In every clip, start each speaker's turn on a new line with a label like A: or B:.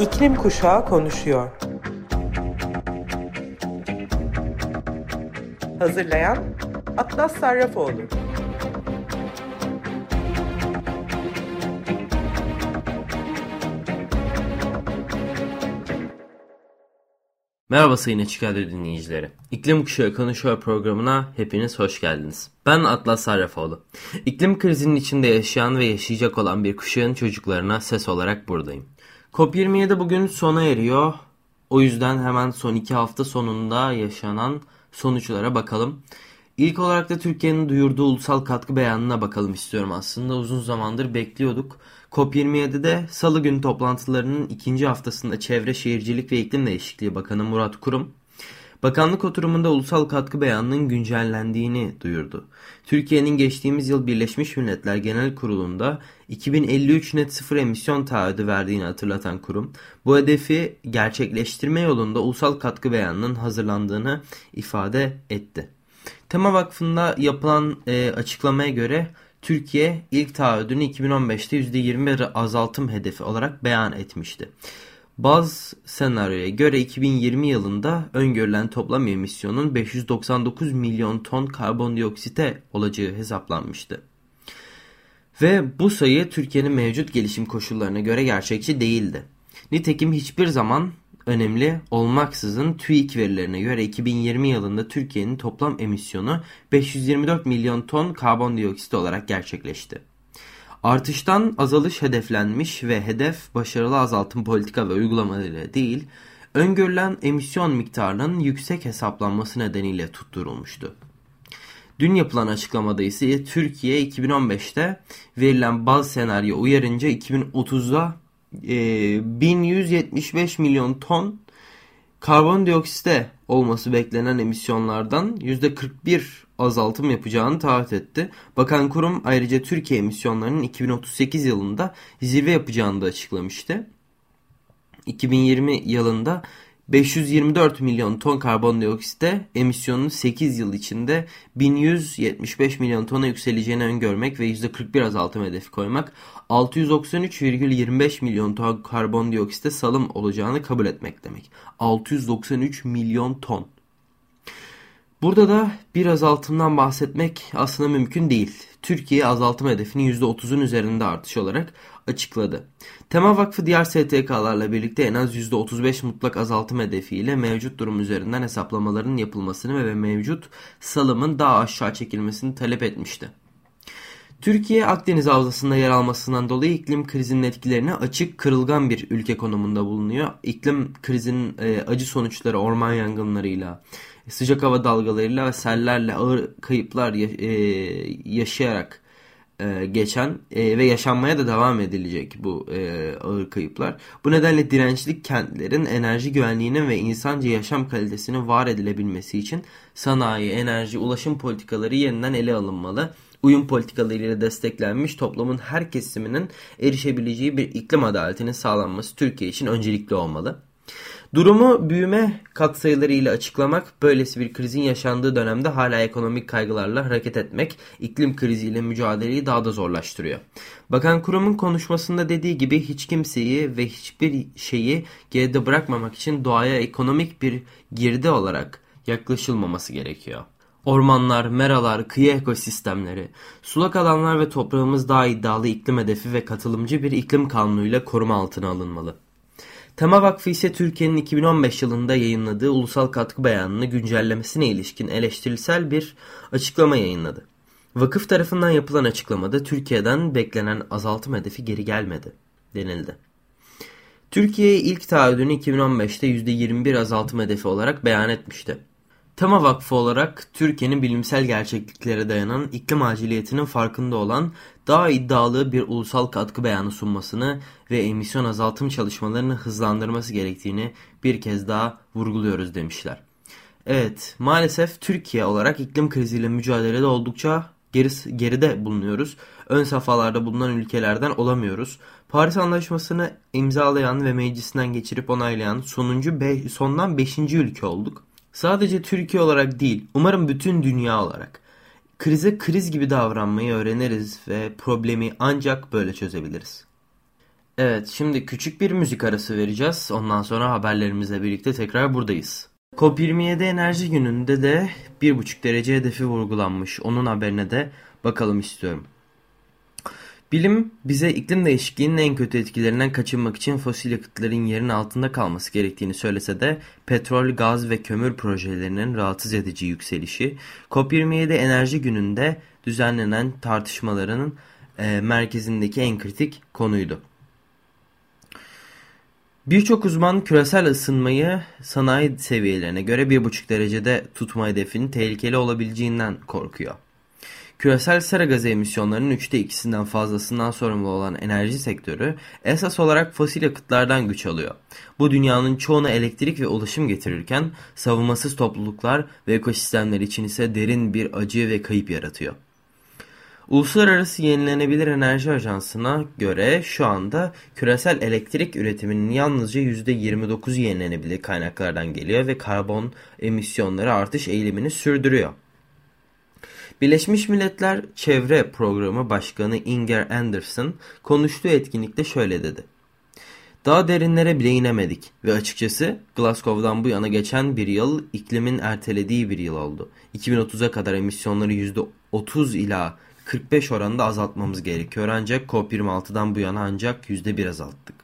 A: İklim Kuşağı konuşuyor. Hazırlayan Atlas Sarrafoğlu.
B: Merhaba Sayın Açık Radyo dinleyicileri. İklim Kuşağı Konuşuyor programına hepiniz hoş geldiniz. Ben Atlas Sarrafoğlu. İklim krizinin içinde yaşayan ve yaşayacak olan bir kuşağın çocuklarına ses olarak buradayım. COP27 bugün sona eriyor. O yüzden hemen son iki hafta sonunda yaşanan sonuçlara bakalım. İlk olarak da Türkiye'nin duyurduğu ulusal katkı beyanına bakalım istiyorum aslında. Uzun zamandır bekliyorduk. COP27'de salı günü toplantılarının ikinci haftasında Çevre Şehircilik ve İklim Değişikliği Bakanı Murat Kurum, Bakanlık oturumunda ulusal katkı beyanının güncellendiğini duyurdu. Türkiye'nin geçtiğimiz yıl Birleşmiş Milletler Genel Kurulu'nda 2053 net sıfır emisyon taahhüdü verdiğini hatırlatan kurum, bu hedefi gerçekleştirme yolunda ulusal katkı beyanının hazırlandığını ifade etti. Tema Vakfı'nda yapılan e, açıklamaya göre Türkiye ilk taahhüdünü 2015'te %20 azaltım hedefi olarak beyan etmişti. Baz senaryoya göre 2020 yılında öngörülen toplam emisyonun 599 milyon ton karbondioksite olacağı hesaplanmıştı. Ve bu sayı Türkiye'nin mevcut gelişim koşullarına göre gerçekçi değildi. Nitekim hiçbir zaman önemli olmaksızın TÜİK verilerine göre 2020 yılında Türkiye'nin toplam emisyonu 524 milyon ton karbondioksit olarak gerçekleşti. Artıştan azalış hedeflenmiş ve hedef başarılı azaltım politika ve uygulamalarıyla değil, öngörülen emisyon miktarının yüksek hesaplanması nedeniyle tutturulmuştu. Dün yapılan açıklamada ise Türkiye 2015'te verilen baz senaryo uyarınca 2030'da e, 1175 milyon ton karbondioksite olması beklenen emisyonlardan %41 azaltım yapacağını taahhüt etti. Bakan kurum ayrıca Türkiye emisyonlarının 2038 yılında zirve yapacağını da açıklamıştı. 2020 yılında 524 milyon ton karbondioksite emisyonun 8 yıl içinde 1175 milyon tona yükseleceğini öngörmek ve %41 azaltım hedefi koymak 693,25 milyon ton karbondioksite salım olacağını kabul etmek demek. 693 milyon ton. Burada da bir azaltımdan bahsetmek aslında mümkün değil. Türkiye azaltım hedefini %30'un üzerinde artış olarak açıkladı. Tema Vakfı diğer STK'larla birlikte en az %35 mutlak azaltım hedefiyle mevcut durum üzerinden hesaplamaların yapılmasını ve mevcut salımın daha aşağı çekilmesini talep etmişti. Türkiye Akdeniz Havzası'nda yer almasından dolayı iklim krizinin etkilerine açık kırılgan bir ülke konumunda bulunuyor. İklim krizinin e, acı sonuçları orman yangınlarıyla, sıcak hava dalgalarıyla ve sellerle ağır kayıplar e, yaşayarak e, geçen e, ve yaşanmaya da devam edilecek bu e, ağır kayıplar. Bu nedenle dirençli kentlerin enerji güvenliğinin ve insanca yaşam kalitesinin var edilebilmesi için sanayi, enerji, ulaşım politikaları yeniden ele alınmalı. Uyum politikalarıyla desteklenmiş toplumun her kesiminin erişebileceği bir iklim adaletinin sağlanması Türkiye için öncelikli olmalı. Durumu büyüme katsayılarıyla açıklamak, böylesi bir krizin yaşandığı dönemde hala ekonomik kaygılarla hareket etmek, iklim kriziyle mücadeleyi daha da zorlaştırıyor. Bakan Kurum'un konuşmasında dediği gibi hiç kimseyi ve hiçbir şeyi geride bırakmamak için doğaya ekonomik bir girdi olarak yaklaşılmaması gerekiyor. Ormanlar, meralar, kıyı ekosistemleri, sulak alanlar ve toprağımız daha iddialı iklim hedefi ve katılımcı bir iklim kanunuyla koruma altına alınmalı. Tema Vakfı ise Türkiye'nin 2015 yılında yayınladığı ulusal katkı beyanını güncellemesine ilişkin eleştirisel bir açıklama yayınladı. Vakıf tarafından yapılan açıklamada Türkiye'den beklenen azaltım hedefi geri gelmedi denildi. Türkiye ilk taahhüdünü 2015'te %21 azaltım hedefi olarak beyan etmişti. Tema Vakfı olarak Türkiye'nin bilimsel gerçekliklere dayanan iklim aciliyetinin farkında olan daha iddialı bir ulusal katkı beyanı sunmasını ve emisyon azaltım çalışmalarını hızlandırması gerektiğini bir kez daha vurguluyoruz demişler. Evet maalesef Türkiye olarak iklim kriziyle mücadelede oldukça geri, geride bulunuyoruz. Ön safhalarda bulunan ülkelerden olamıyoruz. Paris Anlaşması'nı imzalayan ve meclisinden geçirip onaylayan sonuncu be, sondan 5. ülke olduk. Sadece Türkiye olarak değil, umarım bütün dünya olarak. Krize kriz gibi davranmayı öğreniriz ve problemi ancak böyle çözebiliriz. Evet, şimdi küçük bir müzik arası vereceğiz. Ondan sonra haberlerimizle birlikte tekrar buradayız. COP27 enerji gününde de 1,5 derece hedefi vurgulanmış. Onun haberine de bakalım istiyorum. Bilim bize iklim değişikliğinin en kötü etkilerinden kaçınmak için fosil yakıtların yerin altında kalması gerektiğini söylese de petrol, gaz ve kömür projelerinin rahatsız edici yükselişi COP27 enerji gününde düzenlenen tartışmaların e, merkezindeki en kritik konuydu. Birçok uzman küresel ısınmayı sanayi seviyelerine göre 1,5 derecede tutma hedefinin tehlikeli olabileceğinden korkuyor. Küresel sera gazı emisyonlarının üçte ikisinden fazlasından sorumlu olan enerji sektörü esas olarak fosil yakıtlardan güç alıyor. Bu dünyanın çoğuna elektrik ve ulaşım getirirken savunmasız topluluklar ve ekosistemler için ise derin bir acı ve kayıp yaratıyor. Uluslararası Yenilenebilir Enerji Ajansı'na göre şu anda küresel elektrik üretiminin yalnızca %29 yenilenebilir kaynaklardan geliyor ve karbon emisyonları artış eğilimini sürdürüyor. Birleşmiş Milletler Çevre Programı Başkanı Inger Anderson konuştuğu etkinlikte şöyle dedi. Daha derinlere bile inemedik ve açıkçası Glasgow'dan bu yana geçen bir yıl iklimin ertelediği bir yıl oldu. 2030'a kadar emisyonları %30 ila 45 oranında azaltmamız gerekiyor ancak COP26'dan bu yana ancak %1 azalttık.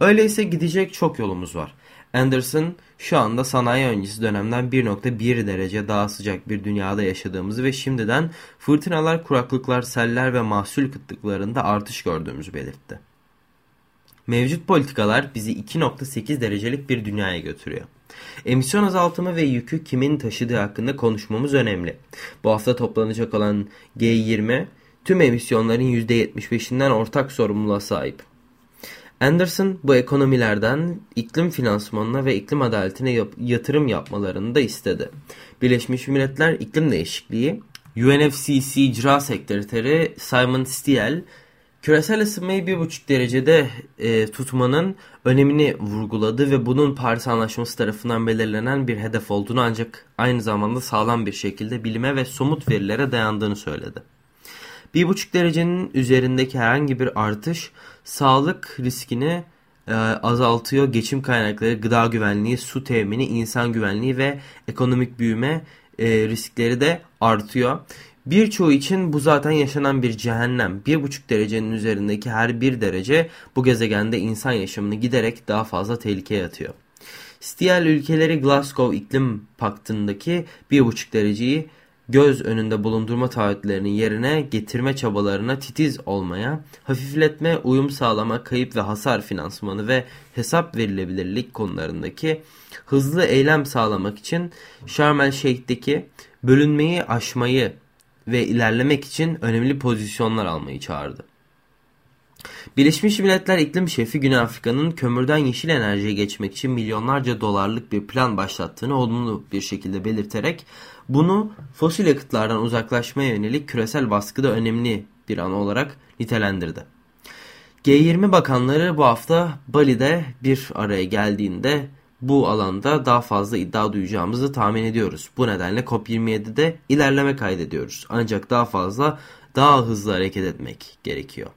B: Öyleyse gidecek çok yolumuz var. Anderson şu anda sanayi öncesi dönemden 1.1 derece daha sıcak bir dünyada yaşadığımızı ve şimdiden fırtınalar, kuraklıklar, seller ve mahsul kıtlıklarında artış gördüğümüzü belirtti. Mevcut politikalar bizi 2.8 derecelik bir dünyaya götürüyor. Emisyon azaltımı ve yükü kimin taşıdığı hakkında konuşmamız önemli. Bu hafta toplanacak olan G20 tüm emisyonların %75'inden ortak sorumluluğa sahip. Anderson bu ekonomilerden iklim finansmanına ve iklim adaletine yap yatırım yapmalarını da istedi. Birleşmiş Milletler İklim Değişikliği UNFCCC İcra Sekreteri Simon Stiel küresel ısınmayı 1,5 derecede e, tutmanın önemini vurguladı ve bunun Paris Anlaşması tarafından belirlenen bir hedef olduğunu ancak aynı zamanda sağlam bir şekilde bilime ve somut verilere dayandığını söyledi. 1,5 derecenin üzerindeki herhangi bir artış sağlık riskini e, azaltıyor. Geçim kaynakları, gıda güvenliği, su temini, insan güvenliği ve ekonomik büyüme e, riskleri de artıyor. Birçoğu için bu zaten yaşanan bir cehennem. 1,5 derecenin üzerindeki her bir derece bu gezegende insan yaşamını giderek daha fazla tehlikeye atıyor. Stiel ülkeleri Glasgow İklim Paktı'ndaki 1,5 dereceyi göz önünde bulundurma taahhütlerinin yerine getirme çabalarına titiz olmaya, hafifletme, uyum sağlama, kayıp ve hasar finansmanı ve hesap verilebilirlik konularındaki hızlı eylem sağlamak için Sharm el Şeyh'teki bölünmeyi aşmayı ve ilerlemek için önemli pozisyonlar almayı çağırdı. Birleşmiş Milletler İklim Şefi Güney Afrika'nın kömürden yeşil enerjiye geçmek için milyonlarca dolarlık bir plan başlattığını olumlu bir şekilde belirterek bunu fosil yakıtlardan uzaklaşmaya yönelik küresel baskıda önemli bir an olarak nitelendirdi. G20 bakanları bu hafta Bali'de bir araya geldiğinde bu alanda daha fazla iddia duyacağımızı tahmin ediyoruz. Bu nedenle COP27'de ilerleme kaydediyoruz. Ancak daha fazla daha hızlı hareket etmek gerekiyor.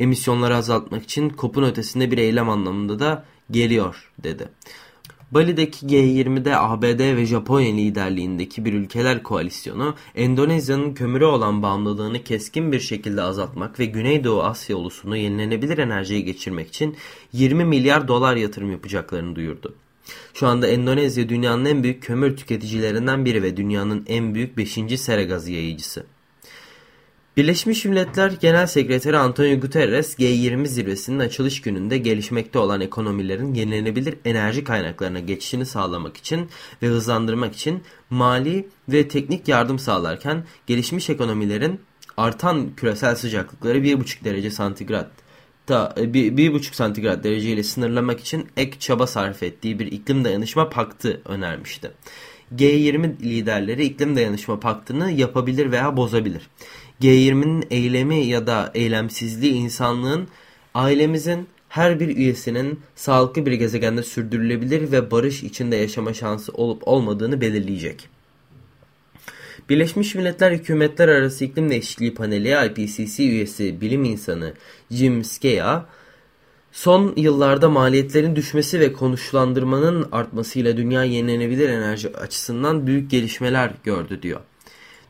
B: Emisyonları azaltmak için COP'un ötesinde bir eylem anlamında da geliyor dedi. Bali'deki G20'de ABD ve Japonya liderliğindeki bir ülkeler koalisyonu Endonezya'nın kömüre olan bağımlılığını keskin bir şekilde azaltmak ve Güneydoğu Asya ulusunu yenilenebilir enerjiye geçirmek için 20 milyar dolar yatırım yapacaklarını duyurdu. Şu anda Endonezya dünyanın en büyük kömür tüketicilerinden biri ve dünyanın en büyük 5. sera gazı yayıcısı. Birleşmiş Milletler Genel Sekreteri Antonio Guterres G20 zirvesinin açılış gününde gelişmekte olan ekonomilerin yenilenebilir enerji kaynaklarına geçişini sağlamak için ve hızlandırmak için mali ve teknik yardım sağlarken gelişmiş ekonomilerin artan küresel sıcaklıkları 1,5 derece santigrat da 1,5 e, santigrat dereceyle sınırlamak için ek çaba sarf ettiği bir iklim dayanışma paktı önermişti. G20 liderleri iklim dayanışma paktını yapabilir veya bozabilir. G20'nin eylemi ya da eylemsizliği insanlığın ailemizin her bir üyesinin sağlıklı bir gezegende sürdürülebilir ve barış içinde yaşama şansı olup olmadığını belirleyecek. Birleşmiş Milletler Hükümetler Arası İklim Değişikliği Paneli IPCC üyesi bilim insanı Jim Skeya Son yıllarda maliyetlerin düşmesi ve konuşlandırmanın artmasıyla dünya yenilenebilir enerji açısından büyük gelişmeler gördü diyor.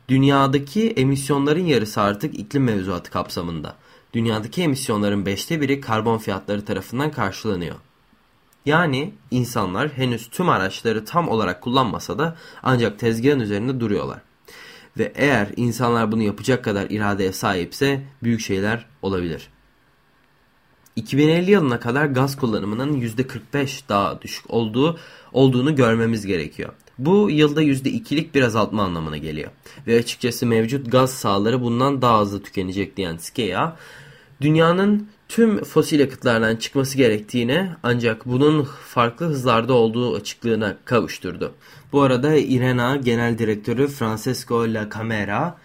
B: Dünyadaki emisyonların yarısı artık iklim mevzuatı kapsamında. Dünyadaki emisyonların beşte biri karbon fiyatları tarafından karşılanıyor. Yani insanlar henüz tüm araçları tam olarak kullanmasa da ancak tezgahın üzerinde duruyorlar. Ve eğer insanlar bunu yapacak kadar iradeye sahipse büyük şeyler olabilir. 2050 yılına kadar gaz kullanımının %45 daha düşük olduğu olduğunu görmemiz gerekiyor. Bu yılda %2'lik bir azaltma anlamına geliyor. Ve açıkçası mevcut gaz sahaları bundan daha hızlı tükenecek diyen Skeya, dünyanın tüm fosil yakıtlardan çıkması gerektiğine ancak bunun farklı hızlarda olduğu açıklığına kavuşturdu. Bu arada IRENA Genel Direktörü Francesco La Camera,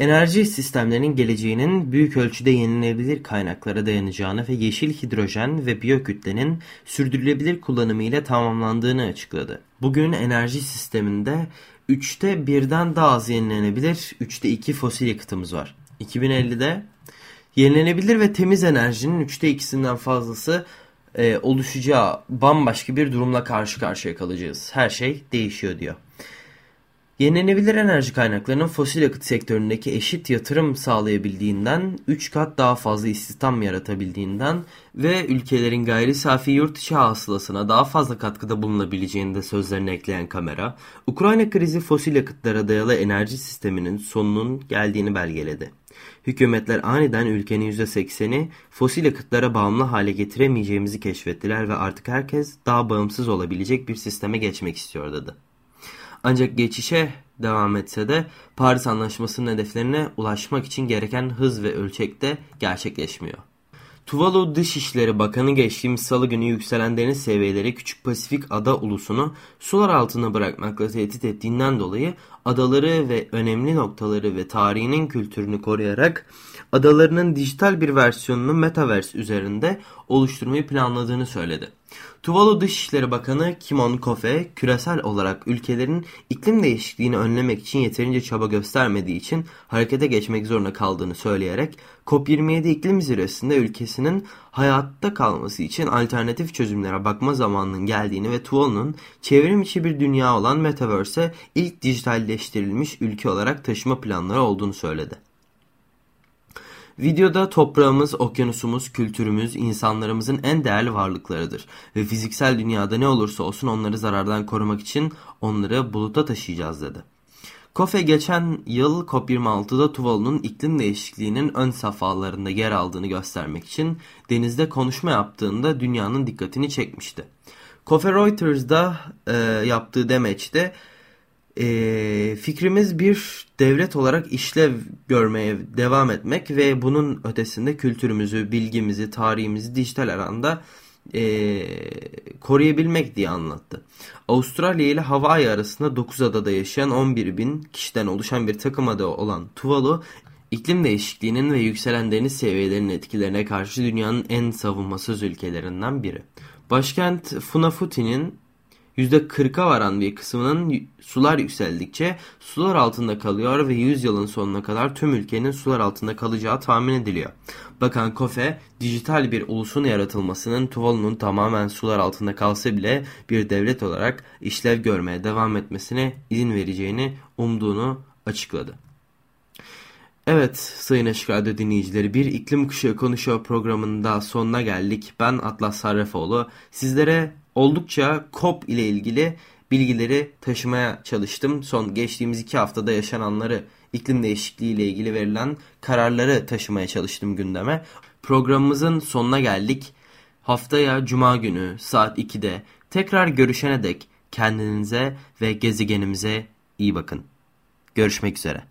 B: enerji sistemlerinin geleceğinin büyük ölçüde yenilenebilir kaynaklara dayanacağını ve yeşil hidrojen ve biyokütlenin sürdürülebilir kullanımı ile tamamlandığını açıkladı. Bugün enerji sisteminde 3'te birden daha az yenilenebilir, 3'te 2 fosil yakıtımız var. 2050'de Yenilenebilir ve temiz enerjinin üçte ikisinden fazlası e, oluşacağı bambaşka bir durumla karşı karşıya kalacağız. Her şey değişiyor diyor. Yenilenebilir enerji kaynaklarının fosil yakıt sektöründeki eşit yatırım sağlayabildiğinden, 3 kat daha fazla istihdam yaratabildiğinden ve ülkelerin gayri safi yurt içi hasılasına daha fazla katkıda bulunabileceğini de sözlerine ekleyen kamera, Ukrayna krizi fosil yakıtlara dayalı enerji sisteminin sonunun geldiğini belgeledi. Hükümetler aniden ülkenin %80'i fosil yakıtlara bağımlı hale getiremeyeceğimizi keşfettiler ve artık herkes daha bağımsız olabilecek bir sisteme geçmek istiyor dedi. Ancak geçişe devam etse de Paris Anlaşması'nın hedeflerine ulaşmak için gereken hız ve ölçekte gerçekleşmiyor. Tuvalu Dışişleri Bakanı geçtiğimiz salı günü yükselen deniz seviyeleri Küçük Pasifik ada ulusunu sular altına bırakmakla tehdit ettiğinden dolayı adaları ve önemli noktaları ve tarihinin kültürünü koruyarak adalarının dijital bir versiyonunu Metaverse üzerinde oluşturmayı planladığını söyledi. Tuvalu Dışişleri Bakanı Kimon Kofe, küresel olarak ülkelerin iklim değişikliğini önlemek için yeterince çaba göstermediği için harekete geçmek zorunda kaldığını söyleyerek COP27 iklim zirvesinde ülkesinin hayatta kalması için alternatif çözümlere bakma zamanının geldiğini ve Tuvalu'nun çevrim içi bir dünya olan Metaverse'e ilk dijitalleştirilmiş ülke olarak taşıma planları olduğunu söyledi. Videoda toprağımız, okyanusumuz, kültürümüz, insanlarımızın en değerli varlıklarıdır ve fiziksel dünyada ne olursa olsun onları zarardan korumak için onları buluta taşıyacağız dedi. Kofe geçen yıl COP26'da Tuvalu'nun iklim değişikliğinin ön safhalarında yer aldığını göstermek için denizde konuşma yaptığında dünyanın dikkatini çekmişti. Kofe Reuters'da e, yaptığı demeçte e, fikrimiz bir devlet olarak işlev görmeye devam etmek ve bunun ötesinde kültürümüzü, bilgimizi, tarihimizi dijital alanda e, koruyabilmek diye anlattı. Avustralya ile Hawaii arasında 9 adada yaşayan 11 bin kişiden oluşan bir takım ada olan Tuvalu, iklim değişikliğinin ve yükselen deniz seviyelerinin etkilerine karşı dünyanın en savunmasız ülkelerinden biri. Başkent Funafuti'nin %40'a varan bir kısmının sular yükseldikçe sular altında kalıyor ve 100 yılın sonuna kadar tüm ülkenin sular altında kalacağı tahmin ediliyor. Bakan Kofe, dijital bir ulusun yaratılmasının Tuvalu'nun tamamen sular altında kalsa bile bir devlet olarak işlev görmeye devam etmesine izin vereceğini umduğunu açıkladı. Evet Sayın Açık Radyo dinleyicileri bir iklim kuşağı konuşuyor programında sonuna geldik. Ben Atlas Sarrafoğlu. Sizlere oldukça COP ile ilgili bilgileri taşımaya çalıştım. Son geçtiğimiz iki haftada yaşananları, iklim değişikliği ile ilgili verilen kararları taşımaya çalıştım gündeme. Programımızın sonuna geldik. Haftaya Cuma günü saat 2'de tekrar görüşene dek kendinize ve gezegenimize iyi bakın. Görüşmek üzere.